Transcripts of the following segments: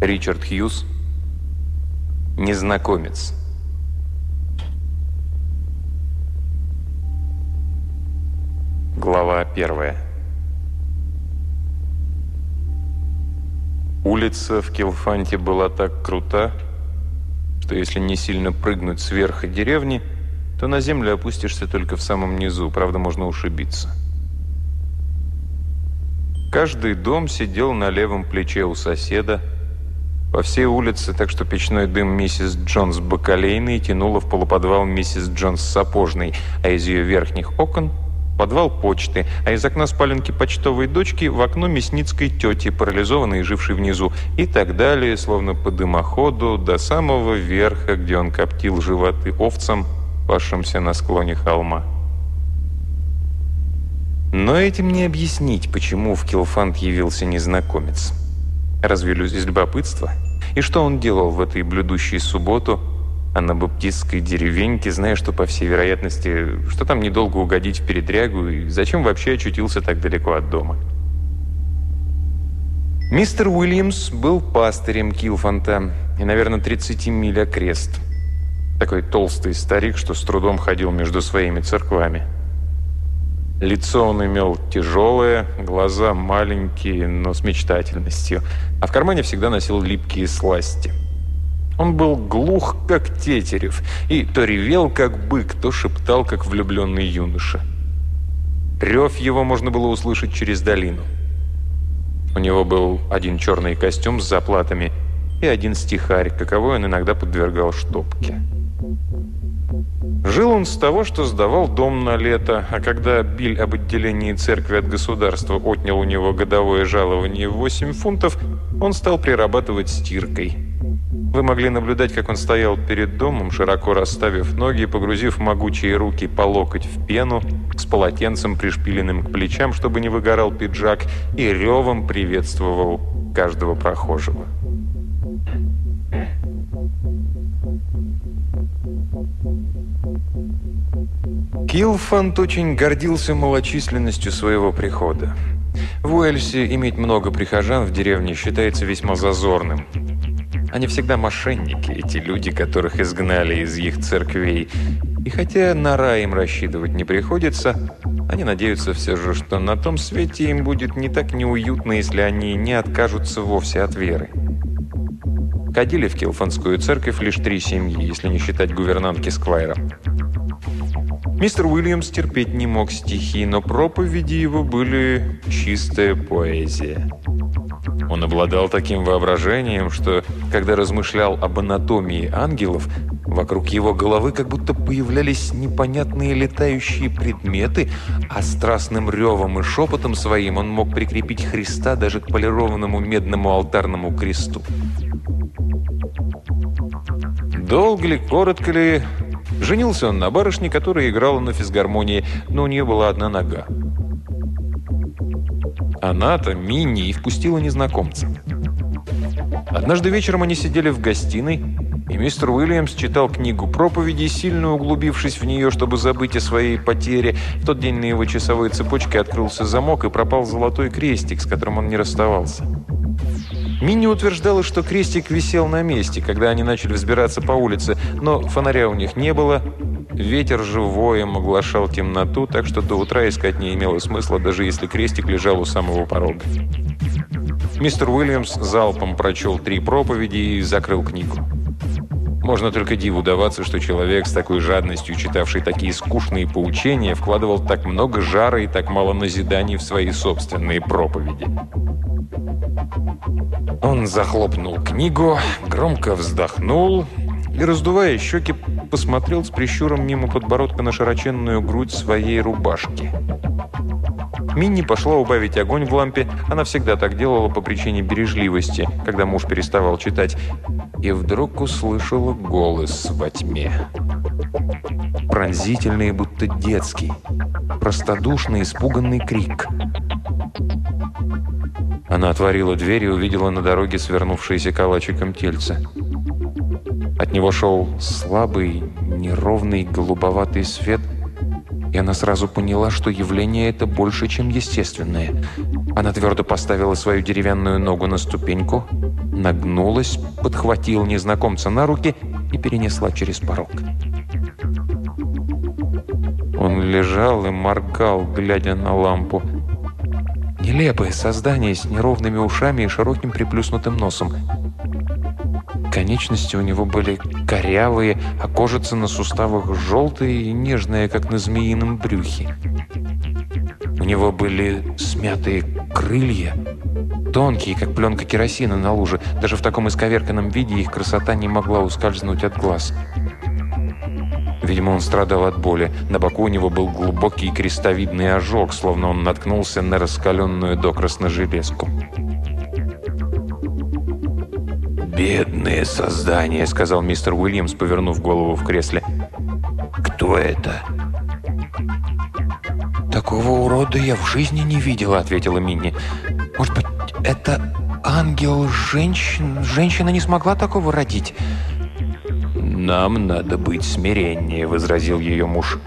Ричард Хьюз. Незнакомец. Глава первая. Улица в Килфанте была так крута, что если не сильно прыгнуть сверху деревни, то на землю опустишься только в самом низу, правда, можно ушибиться. Каждый дом сидел на левом плече у соседа, по всей улице, так что печной дым миссис Джонс бакалейный тянуло в полуподвал миссис Джонс сапожный, а из ее верхних окон – подвал почты, а из окна спаленки почтовой дочки в окно мясницкой тети, парализованной и жившей внизу, и так далее, словно по дымоходу, до самого верха, где он коптил животы овцам, пасшимся на склоне холма. Но этим не объяснить, почему в Килфант явился незнакомец. Разве из любопытства? И что он делал в этой блюдущей субботу, а на баптистской деревеньке, зная, что, по всей вероятности, что там недолго угодить в передрягу, и зачем вообще очутился так далеко от дома? Мистер Уильямс был пастырем Килфанта и, наверное, 30 миль окрест. Такой толстый старик, что с трудом ходил между своими церквами. Лицо он имел тяжелое, глаза маленькие, но с мечтательностью, а в кармане всегда носил липкие сласти. Он был глух, как тетерев, и то ревел, как бык, то шептал, как влюбленный юноша. Рев его можно было услышать через долину. У него был один черный костюм с заплатами и один стихарь, каковой он иногда подвергал штопке. Жил он с того, что сдавал дом на лето, а когда Биль об отделении церкви от государства отнял у него годовое жалование в 8 фунтов, он стал прирабатывать стиркой. Вы могли наблюдать, как он стоял перед домом, широко расставив ноги, погрузив могучие руки по локоть в пену, с полотенцем, пришпиленным к плечам, чтобы не выгорал пиджак, и ревом приветствовал каждого прохожего. Килфанд очень гордился малочисленностью своего прихода. В Уэльсе иметь много прихожан в деревне считается весьма зазорным. Они всегда мошенники, эти люди, которых изгнали из их церквей. И хотя на рай им рассчитывать не приходится, они надеются все же, что на том свете им будет не так неуютно, если они не откажутся вовсе от веры. Ходили в Килфанскую церковь лишь три семьи, если не считать гувернантки Сквайра. Мистер Уильямс терпеть не мог стихи, но проповеди его были чистая поэзия. Он обладал таким воображением, что, когда размышлял об анатомии ангелов, вокруг его головы как будто появлялись непонятные летающие предметы, а страстным ревом и шепотом своим он мог прикрепить Христа даже к полированному медному алтарному кресту. Долго ли, коротко ли, Женился он на барышне, которая играла на физгармонии, но у нее была одна нога. Она-то, Минни, и впустила незнакомца. Однажды вечером они сидели в гостиной, и мистер Уильямс читал книгу проповедей, сильно углубившись в нее, чтобы забыть о своей потере. В тот день на его часовой цепочке открылся замок и пропал золотой крестик, с которым он не расставался. Минни утверждала, что крестик висел на месте, когда они начали взбираться по улице, но фонаря у них не было. Ветер живоем оглашал темноту, так что до утра искать не имело смысла, даже если крестик лежал у самого порога. Мистер Уильямс залпом прочел три проповеди и закрыл книгу. Можно только диву даваться, что человек с такой жадностью, читавший такие скучные поучения, вкладывал так много жара и так мало назиданий в свои собственные проповеди. Он захлопнул книгу, громко вздохнул и, раздувая щеки, посмотрел с прищуром мимо подбородка на широченную грудь своей рубашки. Минни пошла убавить огонь в лампе. Она всегда так делала по причине бережливости, когда муж переставал читать. И вдруг услышала голос во тьме. Пронзительный, будто детский. Простодушный, испуганный крик. Она отворила дверь и увидела на дороге свернувшееся калачиком тельце. От него шел слабый, неровный голубоватый свет, И она сразу поняла, что явление это больше, чем естественное. Она твердо поставила свою деревянную ногу на ступеньку, нагнулась, подхватила незнакомца на руки и перенесла через порог. Он лежал и моргал, глядя на лампу. Нелепое создание с неровными ушами и широким приплюснутым носом. Конечности у него были корявые, а кожица на суставах желтая и нежная, как на змеином брюхе. У него были смятые крылья, тонкие, как пленка керосина на луже. Даже в таком исковерканном виде их красота не могла ускользнуть от глаз. Видимо, он страдал от боли. На боку у него был глубокий крестовидный ожог, словно он наткнулся на раскаленную докрасно железку. «Бедные создания», — сказал мистер Уильямс, повернув голову в кресле. «Кто это?» «Такого урода я в жизни не видела», — ответила Минни. «Может быть, это ангел женщин? Женщина не смогла такого родить?» «Нам надо быть смиреннее», — возразил ее муж.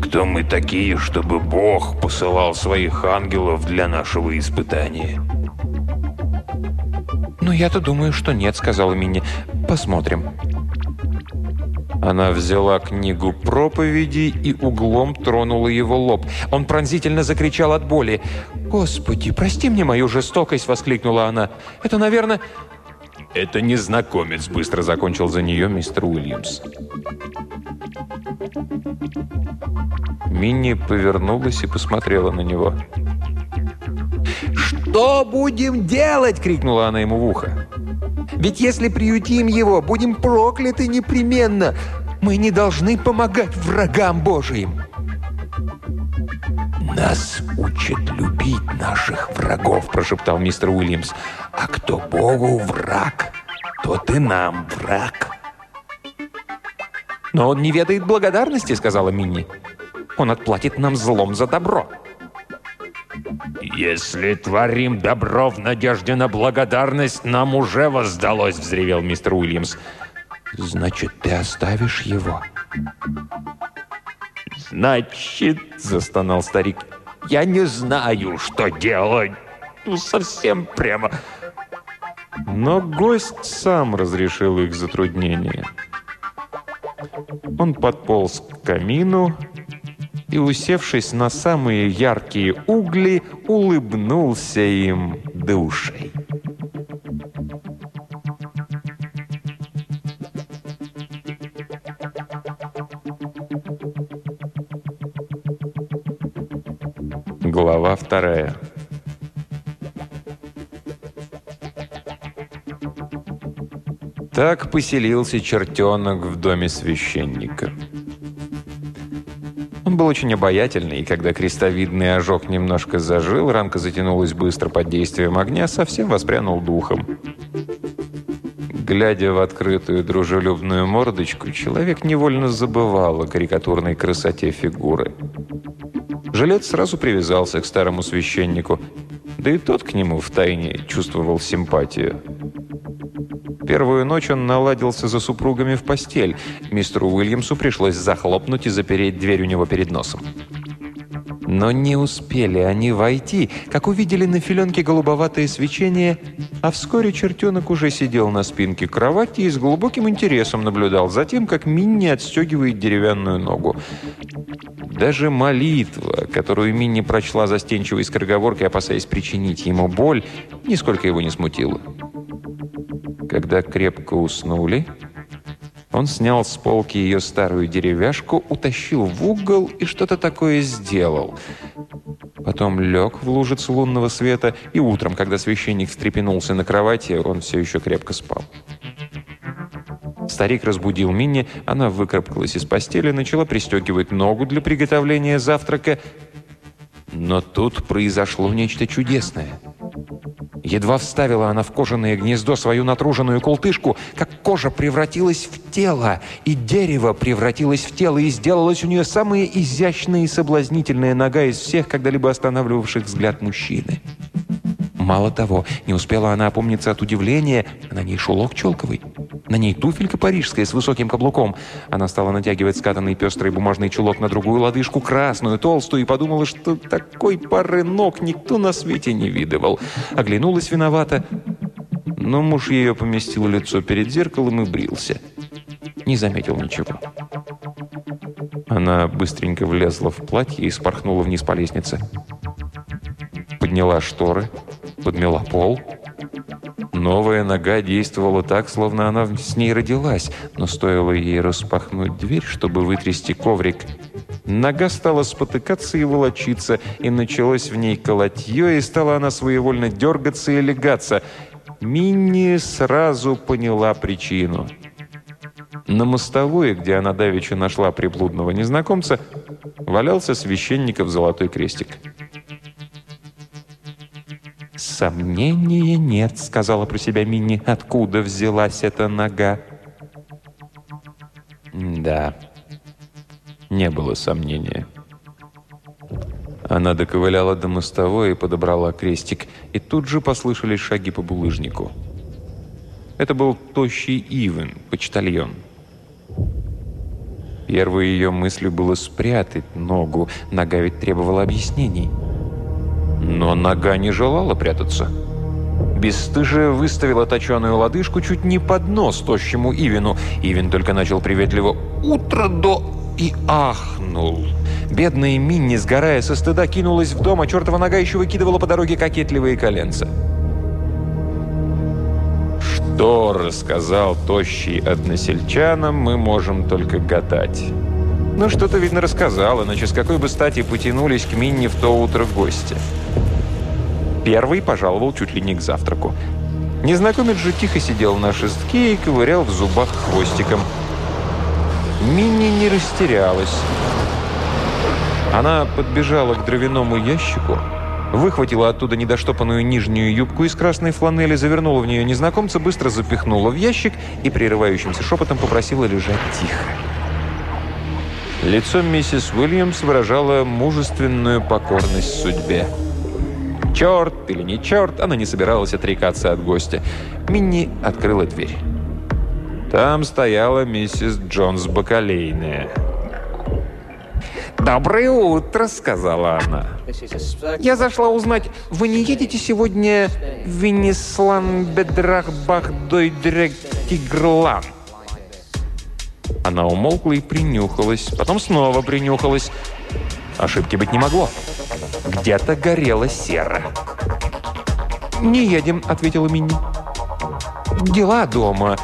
«Кто мы такие, чтобы Бог посылал своих ангелов для нашего испытания?» «Ну, я-то думаю, что нет», — сказала Минни. «Посмотрим». Она взяла книгу проповеди и углом тронула его лоб. Он пронзительно закричал от боли. «Господи, прости мне мою жестокость!» — воскликнула она. «Это, наверное, «Это незнакомец», — быстро закончил за нее мистер Уильямс. Минни повернулась и посмотрела на него. «Что будем делать?» — крикнула она ему в ухо. «Ведь если приютим его, будем прокляты непременно. Мы не должны помогать врагам Божиим». «Нас учат любить наших врагов», – прошептал мистер Уильямс. «А кто Богу враг, тот и нам враг». «Но он не ведает благодарности», – сказала Минни. «Он отплатит нам злом за добро». «Если творим добро в надежде на благодарность, нам уже воздалось», – взревел мистер Уильямс. «Значит, ты оставишь его?» «Значит, — застонал старик, — я не знаю, что делать. Ну, совсем прямо...» Но гость сам разрешил их затруднение. Он подполз к камину и, усевшись на самые яркие угли, улыбнулся им душей. Глава вторая. Так поселился чертенок в доме священника. Он был очень обаятельный, и когда крестовидный ожог немножко зажил, ранка затянулась быстро под действием огня, совсем воспрянул духом. Глядя в открытую дружелюбную мордочку, человек невольно забывал о карикатурной красоте фигуры. Жилец сразу привязался к старому священнику, да и тот к нему втайне чувствовал симпатию. Первую ночь он наладился за супругами в постель. Мистеру Уильямсу пришлось захлопнуть и запереть дверь у него перед носом. Но не успели они войти, как увидели на филенке голубоватое свечение, а вскоре чертенок уже сидел на спинке кровати и с глубоким интересом наблюдал за тем, как Минни отстегивает деревянную ногу. Даже молитва, которую Минни прочла застенчивой скороговоркой, опасаясь причинить ему боль, нисколько его не смутила. Когда крепко уснули, он снял с полки ее старую деревяшку, утащил в угол и что-то такое сделал. Потом лег в лужицу лунного света, и утром, когда священник встрепенулся на кровати, он все еще крепко спал. Старик разбудил Минни, она выкарабкалась из постели, начала пристегивать ногу для приготовления завтрака. Но тут произошло нечто чудесное. Едва вставила она в кожаное гнездо свою натруженную култышку, как кожа превратилась в тело, и дерево превратилось в тело, и сделалась у нее самая изящная и соблазнительная нога из всех, когда-либо останавливавших взгляд мужчины. Мало того, не успела она опомниться от удивления, на ней шелок челковый. На ней туфелька парижская с высоким каблуком. Она стала натягивать скатанный пестрый бумажный чулок на другую лодыжку, красную, толстую, и подумала, что такой пары ног никто на свете не видывал. Оглянулась виновата, но муж ее поместил лицо перед зеркалом и брился. Не заметил ничего. Она быстренько влезла в платье и спорхнула вниз по лестнице. Подняла шторы, подмела пол — Новая нога действовала так, словно она с ней родилась, но стоило ей распахнуть дверь, чтобы вытрясти коврик. Нога стала спотыкаться и волочиться, и началось в ней колотье, и стала она своевольно дергаться и легаться. Минни сразу поняла причину. На мостовой, где она давеча нашла приблудного незнакомца, валялся священников золотой крестик. «Сомнения нет», — сказала про себя Минни. «Откуда взялась эта нога?» Да, не было сомнения. Она доковыляла до мостовой и подобрала крестик, и тут же послышались шаги по булыжнику. Это был тощий Ивен, почтальон. Первой ее мыслью было спрятать ногу, нога ведь требовала объяснений. Но нога не желала прятаться. Бесстыжая выставила точеную лодыжку чуть не под нос тощему Ивину. Ивин только начал приветливо «Утро до...» и ахнул. Бедная Минни, сгорая со стыда, кинулась в дом, а чертова нога еще выкидывала по дороге кокетливые коленца. Что рассказал тощий односельчанам, мы можем только гадать. Но что-то, видно, рассказал, иначе с какой бы стати потянулись к Минни в то утро гости. Первый пожаловал чуть ли не к завтраку. Незнакомец же тихо сидел на шестке и ковырял в зубах хвостиком. Минни не растерялась. Она подбежала к дровяному ящику, выхватила оттуда недоштопанную нижнюю юбку из красной фланели, завернула в нее незнакомца, быстро запихнула в ящик и прерывающимся шепотом попросила лежать тихо. Лицо миссис Уильямс выражало мужественную покорность судьбе. Черт или не черт, она не собиралась отрекаться от гостя. Минни открыла дверь. Там стояла миссис Джонс Бакалейная. «Доброе утро», — сказала она. «Я зашла узнать, вы не едете сегодня в Венеслан Бедрах Бахдой Тигрлан?» Она умолкла и принюхалась, потом снова принюхалась. Ошибки быть не могло. Где-то горела сера. «Не едем», — ответила Минни. «Дела дома.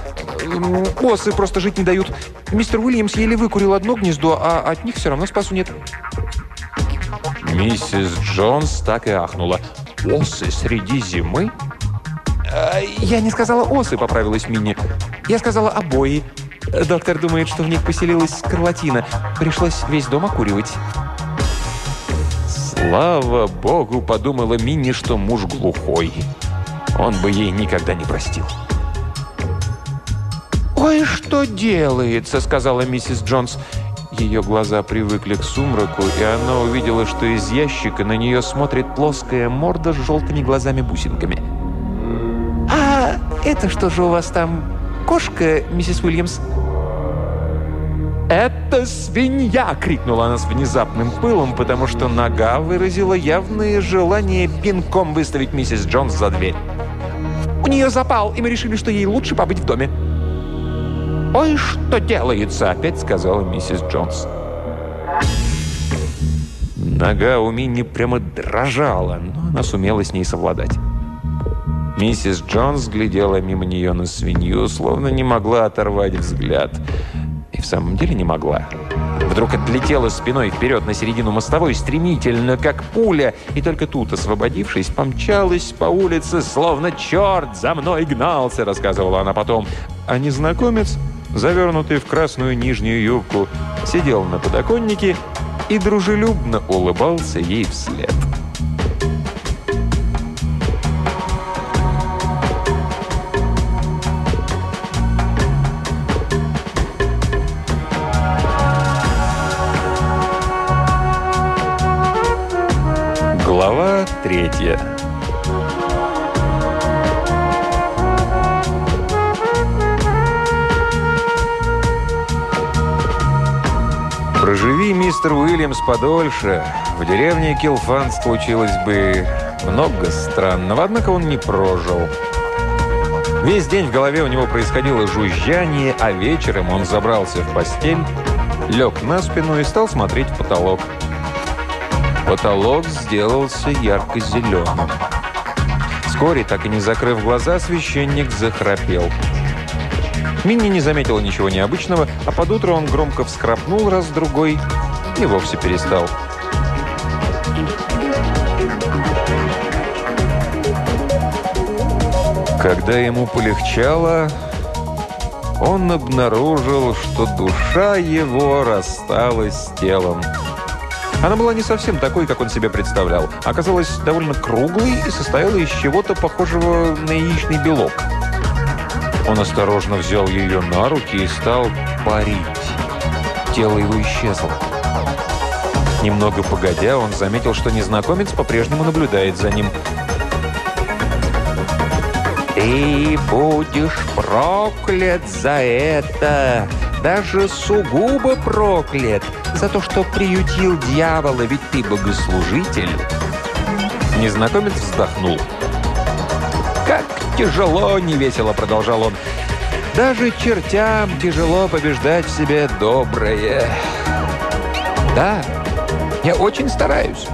Осы просто жить не дают. Мистер Уильямс еле выкурил одно гнездо, а от них все равно спасу нет». Миссис Джонс так и ахнула. «Осы среди зимы?» «Э, «Я не сказала осы», — поправилась Минни. «Я сказала обои. Доктор думает, что в них поселилась скарлатина. Пришлось весь дом окуривать». Слава богу, подумала Минни, что муж глухой. Он бы ей никогда не простил. «Ой, что делается?» — сказала миссис Джонс. Ее глаза привыкли к сумраку, и она увидела, что из ящика на нее смотрит плоская морда с желтыми глазами-бусинками. «А это что же у вас там? Кошка, миссис Уильямс?» «Это свинья!» — крикнула она с внезапным пылом, потому что нога выразила явное желание пинком выставить миссис Джонс за дверь. «У нее запал, и мы решили, что ей лучше побыть в доме». «Ой, что делается!» — опять сказала миссис Джонс. Нога у Минни прямо дрожала, но она сумела с ней совладать. Миссис Джонс глядела мимо нее на свинью, словно не могла оторвать взгляд — и в самом деле не могла. Вдруг отлетела спиной вперед на середину мостовой, стремительно, как пуля, и только тут, освободившись, помчалась по улице, словно черт за мной гнался, рассказывала она потом. А незнакомец, завернутый в красную нижнюю юбку, сидел на подоконнике и дружелюбно улыбался ей вслед. 23. Проживи, мистер Уильямс, подольше. В деревне Килфан случилось бы много странного, однако он не прожил. Весь день в голове у него происходило жужжание, а вечером он забрался в постель, лег на спину и стал смотреть в потолок. Потолок сделался ярко-зеленым. Вскоре, так и не закрыв глаза, священник захрапел. Минни не заметила ничего необычного, а под утро он громко вскрапнул раз-другой и вовсе перестал. Когда ему полегчало, он обнаружил, что душа его рассталась с телом. Она была не совсем такой, как он себе представлял. Оказалась довольно круглой и состояла из чего-то похожего на яичный белок. Он осторожно взял ее на руки и стал парить. Тело его исчезло. Немного погодя, он заметил, что незнакомец по-прежнему наблюдает за ним. «Ты будешь проклят за это!» Даже сугубо проклят за то, что приютил дьявола, ведь ты богослужитель». Незнакомец вздохнул. «Как тяжело!» — невесело продолжал он. «Даже чертям тяжело побеждать в себе доброе. Да, я очень стараюсь.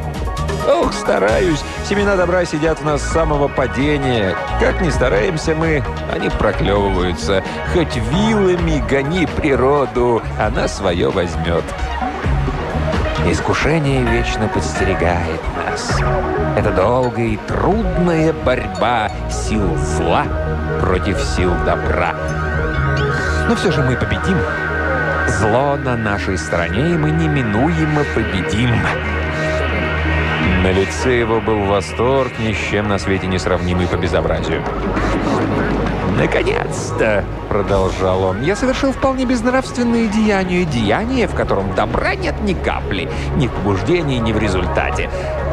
Ох, стараюсь. Семена добра сидят в нас с самого падения. Как ни стараемся мы, они проклевываются. Хоть вилами гони природу, она свое возьмет. Искушение вечно подстерегает нас. Это долгая и трудная борьба сил зла против сил добра. Но все же мы победим. Зло на нашей стороне, и мы неминуемо победим. На лице его был восторг, ни с чем на свете не сравнимый по безобразию. «Наконец-то!» — продолжал он. «Я совершил вполне безнравственное деяние. Деяние, в котором добра нет ни капли. Ни в побуждении, ни в результате.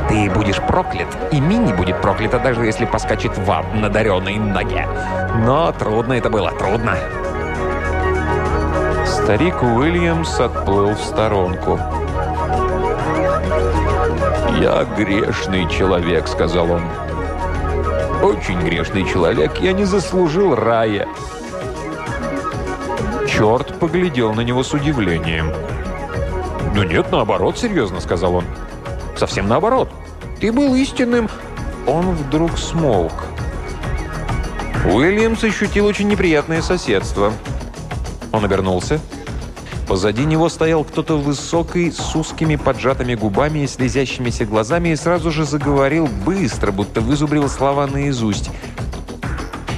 Ты будешь проклят, и Мини будет проклята, даже если поскачет в ад на даренной ноге. Но трудно это было, трудно». Старик Уильямс отплыл в сторонку. «Я грешный человек», — сказал он. «Очень грешный человек. Я не заслужил рая». Черт поглядел на него с удивлением. «Ну нет, наоборот, серьезно», — сказал он. «Совсем наоборот. Ты был истинным...» Он вдруг смолк. Уильямс ощутил очень неприятное соседство. Он обернулся. Позади него стоял кто-то высокий, с узкими поджатыми губами и слезящимися глазами и сразу же заговорил быстро, будто вызубрил слова наизусть.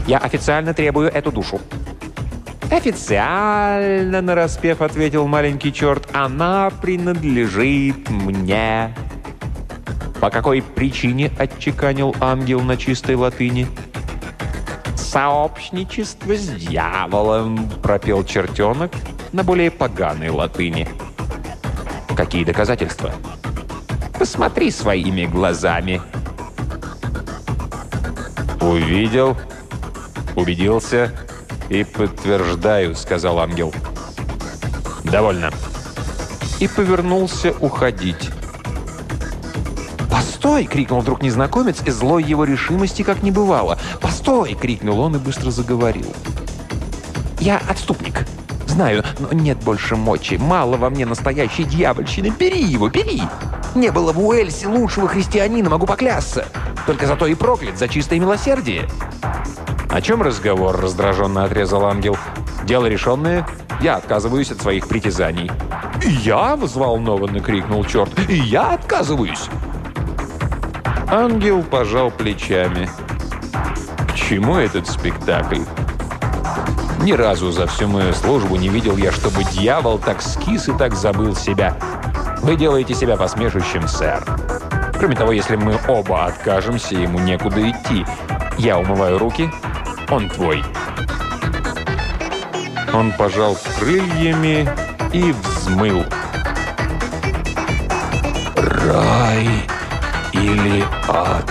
«Я официально требую эту душу». «Официально», — нараспев ответил маленький черт, — «она принадлежит мне». «По какой причине?» — отчеканил ангел на чистой латыни. «Сообщничество с дьяволом», — пропел чертенок, — на более поганой латыни. Какие доказательства? Посмотри своими глазами. Увидел, убедился и подтверждаю, сказал ангел. Довольно. И повернулся уходить. «Постой!» — крикнул вдруг незнакомец, и злой его решимости как не бывало. «Постой!» — крикнул он и быстро заговорил. «Я отступник. Знаю, но нет больше мочи. Мало во мне настоящей дьявольщины. Бери его, бери! Не было в Уэльсе лучшего христианина, могу поклясться. Только зато и проклят за чистое милосердие. «О чем разговор?» – раздраженно отрезал ангел. «Дело решенное. Я отказываюсь от своих притязаний». «И я?» – взволнованно крикнул черт. «И я отказываюсь!» Ангел пожал плечами. «К чему этот спектакль?» Ни разу за всю мою службу не видел я, чтобы дьявол так скис и так забыл себя. Вы делаете себя посмешищем, сэр. Кроме того, если мы оба откажемся, ему некуда идти. Я умываю руки, он твой. Он пожал крыльями и взмыл. Рай или ад?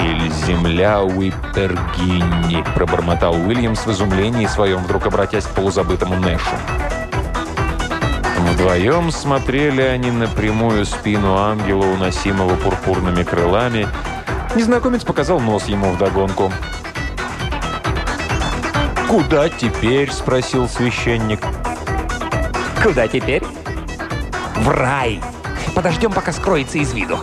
или земля Уиттергинни», — пробормотал Уильямс в изумлении своем, вдруг обратясь к полузабытому Нэшу. Вдвоем смотрели они на прямую спину ангела, уносимого пурпурными крылами. Незнакомец показал нос ему вдогонку. «Куда теперь?» – спросил священник. Куда теперь? В рай. Подождем, пока скроется из виду.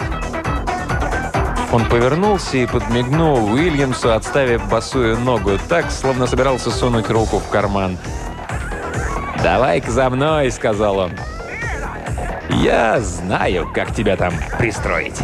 Он повернулся и подмигнул Уильямсу, отставив босую ногу так, словно собирался сунуть руку в карман. «Давай-ка за мной», — сказал он. «Я знаю, как тебя там пристроить».